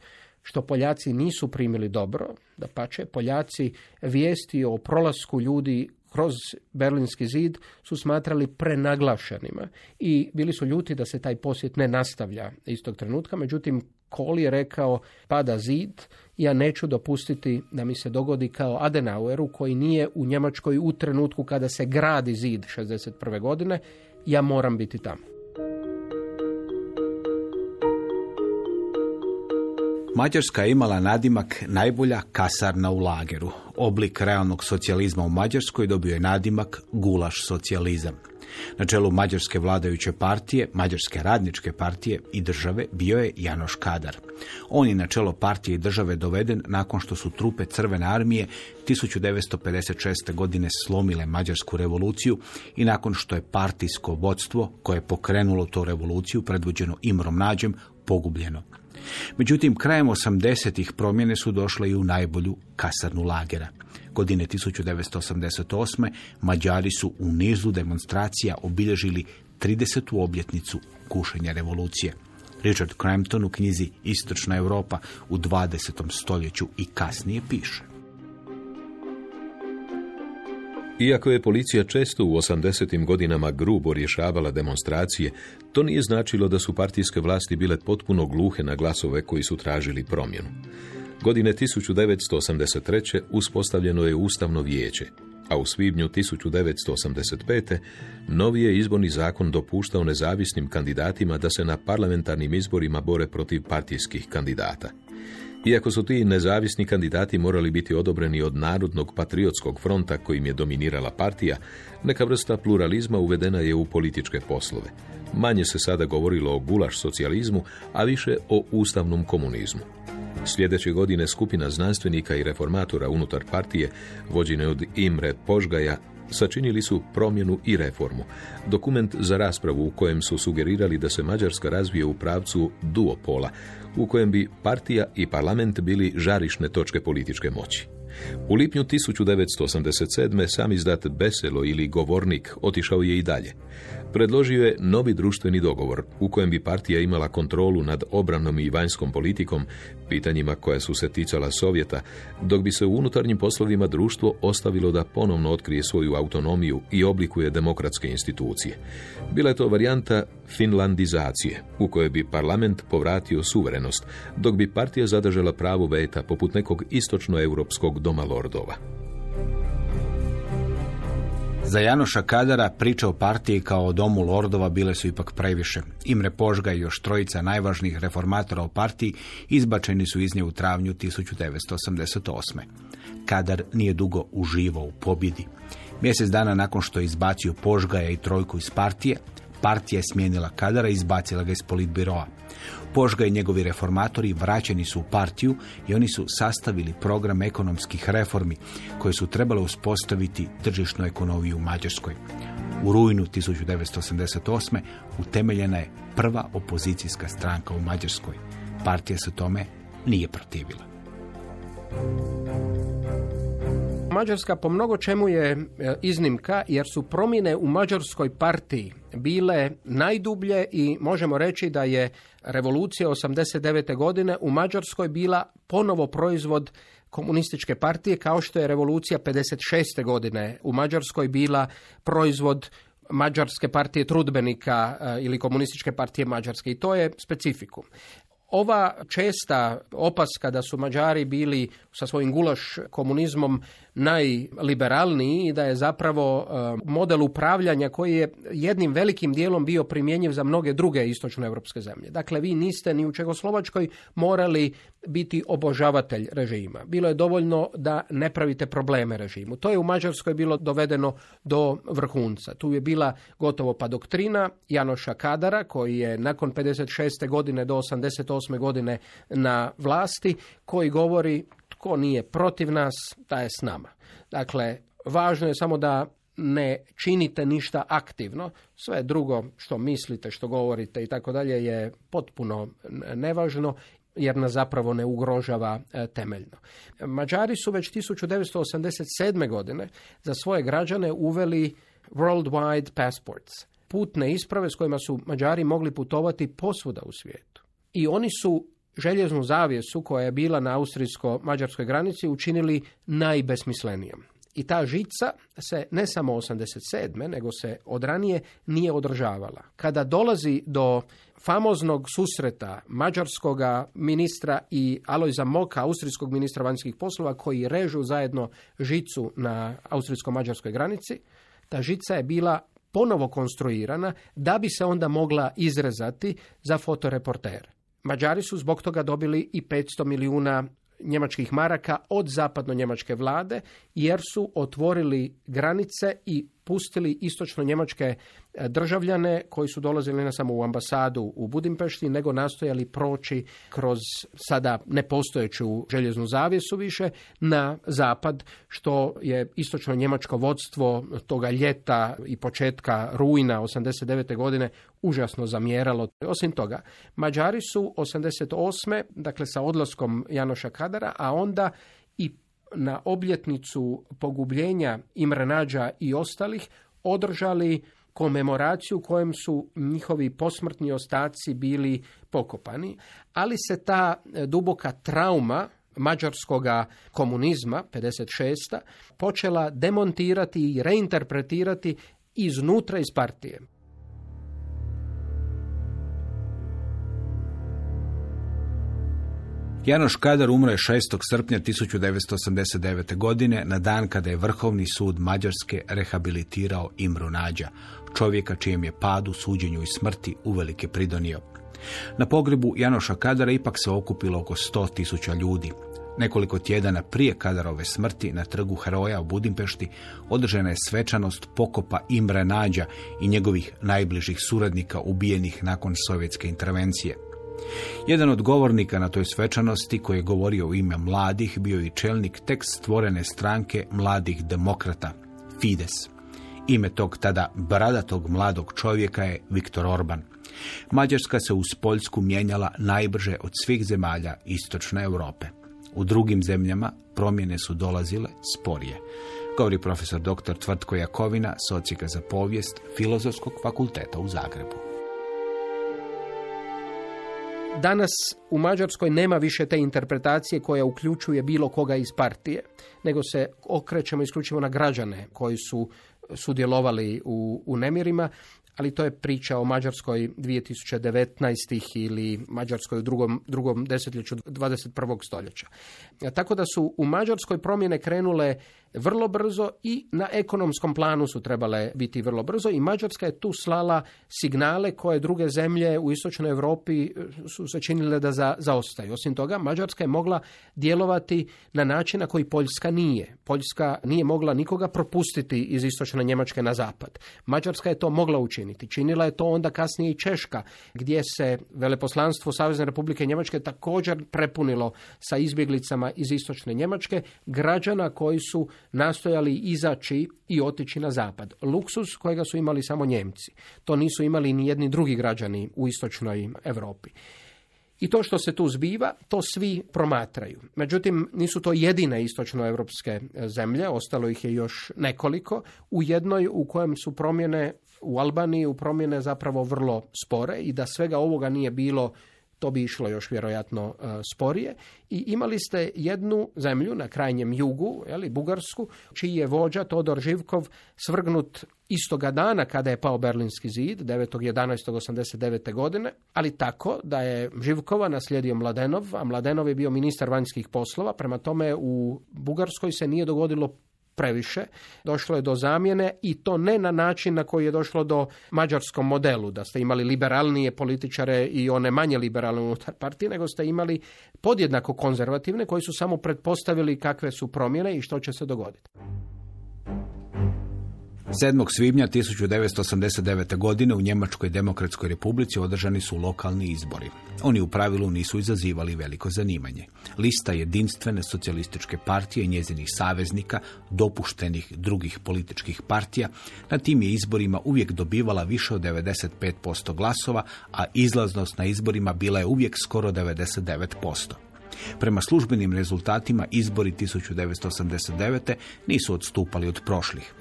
što Poljaci nisu primili dobro, da pače, Poljaci vijesti o prolasku ljudi kroz Berlinski zid su smatrali prenaglašenima i bili su ljuti da se taj posjet ne nastavlja istog trenutka, međutim Kohl je rekao pada zid, ja neću dopustiti da mi se dogodi kao Adenaueru koji nije u Njemačkoj u trenutku kada se gradi zid 61. godine, ja moram biti tamo. Mađarska je imala nadimak najbolja kasarna u lageru. Oblik realnog socijalizma u Mađarskoj dobio je nadimak gulaš socijalizam. Na čelu Mađarske vladajuće partije, Mađarske radničke partije i države bio je Janoš Kadar. On je na čelo partije i države doveden nakon što su trupe Crvene armije 1956. godine slomile Mađarsku revoluciju i nakon što je partijsko vodstvo koje je pokrenulo tu revoluciju predvođeno Imrom Nađem pogubljeno. Međutim, krajem 80-ih promjene su došle i u najbolju kasarnu lagera. Godine 1988. Mađari su u nizu demonstracija obilježili 30. obljetnicu kušenja revolucije. Richard Crampton u knjizi Istočna Europa u 20. stoljeću i kasnije piše. Iako je policija često u 80. godinama grubo rješavala demonstracije, to nije značilo da su partijske vlasti bile potpuno gluhe na glasove koji su tražili promjenu. Godine 1983. uspostavljeno je Ustavno vijeće, a u svibnju 1985. novi je izborni zakon dopuštao nezavisnim kandidatima da se na parlamentarnim izborima bore protiv partijskih kandidata. Iako su ti nezavisni kandidati morali biti odobreni od Narodnog patriotskog fronta kojim je dominirala partija, neka vrsta pluralizma uvedena je u političke poslove. Manje se sada govorilo o gulaš socijalizmu, a više o ustavnom komunizmu. Sljedeće godine skupina znanstvenika i reformatora unutar partije, vođene od Imre Požgaja, sačinili su promjenu i reformu. Dokument za raspravu u kojem su sugerirali da se Mađarska razvije u pravcu duopola, u kojem bi partija i parlament bili žarišne točke političke moći. U lipnju 1987. sam izdat Beselo ili govornik otišao je i dalje. Predložio je novi društveni dogovor u kojem bi partija imala kontrolu nad obranom i vanjskom politikom, pitanjima koja su se ticala Sovjeta, dok bi se u unutarnjim poslovima društvo ostavilo da ponovno otkrije svoju autonomiju i oblikuje demokratske institucije. Bila je to varijanta finlandizacije, u kojoj bi parlament povratio suverenost, dok bi partija zadržala pravo veta poput nekog istočnoeuropskog doma lordova. Za Janoša Kadara priče o partiji kao o domu lordova bile su ipak previše. Imre Požga i još trojica najvažnijih reformatora o partiji izbačeni su iz nje u travnju 1988. Kadar nije dugo uživao u pobjedi. Mjesec dana nakon što je izbacio Požgaja i trojku iz partije, partija je smijenila Kadara i izbacila ga iz politbiroa. Požga i njegovi reformatori vraćeni su u partiju i oni su sastavili program ekonomskih reformi koje su trebale uspostaviti tržišnu ekonomiju u Mađarskoj. U rujnu 1988. utemeljena je prva opozicijska stranka u Mađarskoj. Partija se tome nije protivila. Mađarska po mnogo čemu je e, iznimka jer su promjene u mađarskoj partiji bile najdublje i možemo reći da je revolucija 89. godine u Mađarskoj bila ponovo proizvod komunističke partije kao što je revolucija 56. godine u Mađarskoj bila proizvod Mađarske partije trudbenika e, ili komunističke partije Mađarske i to je specifikum. Ova česta opaska da su Mađari bili sa svojim gulaš komunizmom najliberalniji i da je zapravo e, model upravljanja koji je jednim velikim dijelom bio primjenjiv za mnoge druge istočnoevropske zemlje. Dakle, vi niste ni u Čegoslovačkoj morali biti obožavatelj režima. Bilo je dovoljno da ne pravite probleme režimu. To je u Mađarskoj bilo dovedeno do vrhunca. Tu je bila gotovo pa doktrina Janoša Kadara koji je nakon 56. godine do 88. godine na vlasti koji govori tko nije protiv nas, taj je s nama. Dakle, važno je samo da ne činite ništa aktivno, sve drugo što mislite, što govorite i tako dalje je potpuno nevažno jer nas zapravo ne ugrožava e, temeljno. Mađari su već 1987. godine za svoje građane uveli worldwide passports, putne isprave s kojima su Mađari mogli putovati posvuda u svijetu. I oni su željeznu zavjesu koja je bila na austrijsko-mađarskoj granici učinili najbesmislenijom. I ta žica se ne samo 87. nego se od ranije nije održavala. Kada dolazi do famoznog susreta mađarskog ministra i Alojza Moka, austrijskog ministra vanjskih poslova, koji režu zajedno žicu na austrijsko-mađarskoj granici, ta žica je bila ponovo konstruirana da bi se onda mogla izrezati za fotoreportere. Mađari su zbog toga dobili i 500 milijuna njemačkih maraka od zapadno-njemačke vlade, jer su otvorili granice i pustili istočno njemačke e, državljane koji su dolazili ne samo u ambasadu u Budimpešti, nego nastojali proći kroz sada nepostojeću željeznu zavjesu više na zapad, što je istočno njemačko vodstvo toga ljeta i početka rujna 89. godine užasno zamjeralo. Osim toga, Mađari su 88. dakle sa odlaskom Janoša Kadara, a onda i na obljetnicu pogubljenja Imrenađa i ostalih održali komemoraciju kojem su njihovi posmrtni ostaci bili pokopani, ali se ta duboka trauma mađarskog komunizma 56. počela demontirati i reinterpretirati iznutra iz partije. Janoš Kadar umro je 6. srpnja 1989. godine na dan kada je Vrhovni sud Mađarske rehabilitirao Imru Nađa, čovjeka čijem je padu, suđenju i smrti uvelike pridonio. Na pogrebu Janoša Kadara ipak se okupilo oko 100 tisuća ljudi. Nekoliko tjedana prije Kadarove smrti na trgu Heroja u Budimpešti održana je svečanost pokopa Imre Nađa i njegovih najbližih suradnika ubijenih nakon sovjetske intervencije. Jedan od govornika na toj svečanosti koji je govorio u ime mladih bio i čelnik tek stvorene stranke mladih demokrata, Fides. Ime tog tada bradatog mladog čovjeka je Viktor Orban. Mađarska se uz Poljsku mijenjala najbrže od svih zemalja istočne Europe. U drugim zemljama promjene su dolazile sporije. Govori profesor dr. Tvrtko Jakovina, socijaka za povijest Filozofskog fakulteta u Zagrebu. Danas u Mađarskoj nema više te interpretacije koja uključuje bilo koga iz partije, nego se okrećemo isključivo na građane koji su sudjelovali u, u nemirima, ali to je priča o Mađarskoj 2019. ili Mađarskoj u drugom, drugom desetljeću 21. stoljeća. Tako da su u Mađarskoj promjene krenule vrlo brzo i na ekonomskom planu su trebale biti vrlo brzo i Mađarska je tu slala signale koje druge zemlje u istočnoj Europi e, su se činile da za, zaostaju. Osim toga, Mađarska je mogla djelovati na način na koji Poljska nije. Poljska nije mogla nikoga propustiti iz istočne Njemačke na zapad. Mađarska je to mogla učiniti. Činila je to onda kasnije i Češka, gdje se veleposlanstvo Savezne Republike Njemačke također prepunilo sa izbjeglicama iz istočne Njemačke, građana koji su nastojali izaći i otići na zapad. Luksus kojega su imali samo Njemci. To nisu imali ni jedni drugi građani u istočnoj Europi. I to što se tu zbiva, to svi promatraju. Međutim, nisu to jedine istočnoevropske zemlje, ostalo ih je još nekoliko. U jednoj u kojem su promjene u Albaniji, u promjene zapravo vrlo spore i da svega ovoga nije bilo to bi išlo još vjerojatno e, sporije. I imali ste jednu zemlju na krajnjem jugu, jeli, Bugarsku, čiji je vođa Todor Živkov svrgnut istoga dana kada je pao Berlinski zid, 9.11.89. godine, ali tako da je Živkova naslijedio Mladenov, a Mladenov je bio ministar vanjskih poslova, prema tome u Bugarskoj se nije dogodilo previše. Došlo je do zamjene i to ne na način na koji je došlo do mađarskom modelu, da ste imali liberalnije političare i one manje liberalne unutar partije, nego ste imali podjednako konzervativne koji su samo pretpostavili kakve su promjene i što će se dogoditi. 7. svibnja 1989. godine u Njemačkoj demokratskoj republici održani su lokalni izbori. Oni u pravilu nisu izazivali veliko zanimanje. Lista jedinstvene socijalističke partije i njezinih saveznika, dopuštenih drugih političkih partija, na tim je izborima uvijek dobivala više od 95% glasova, a izlaznost na izborima bila je uvijek skoro 99%. Prema službenim rezultatima izbori 1989. nisu odstupali od prošlih.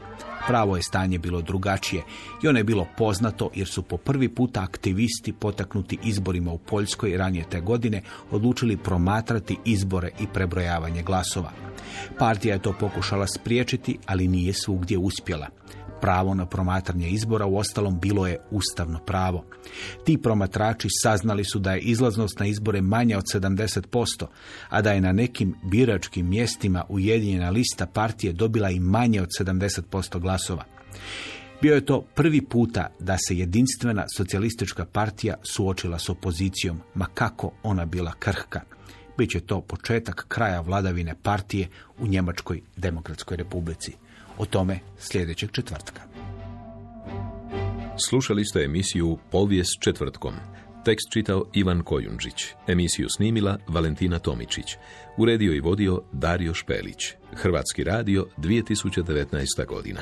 Pravo je stanje bilo drugačije i ono je bilo poznato jer su po prvi puta aktivisti potaknuti izborima u Poljskoj ranije te godine odlučili promatrati izbore i prebrojavanje glasova. Partija je to pokušala spriječiti, ali nije svugdje uspjela. Pravo na promatranje izbora u ostalom bilo je ustavno pravo. Ti promatrači saznali su da je izlaznost na izbore manja od 70%, a da je na nekim biračkim mjestima ujedinjena lista partije dobila i manje od 70% glasova. Bio je to prvi puta da se jedinstvena socijalistička partija suočila s opozicijom, ma kako ona bila krhka. Biće to početak kraja vladavine partije u Njemačkoj demokratskoj republici. O tome sljedećeg četvrtka. Slušali ste emisiju Povijest četvrtkom. Tekst čitao Ivan Kojundžić. Emisiju snimila Valentina Tomičić. Uredio i vodio Dario Špelić. Hrvatski radio 2019. godina.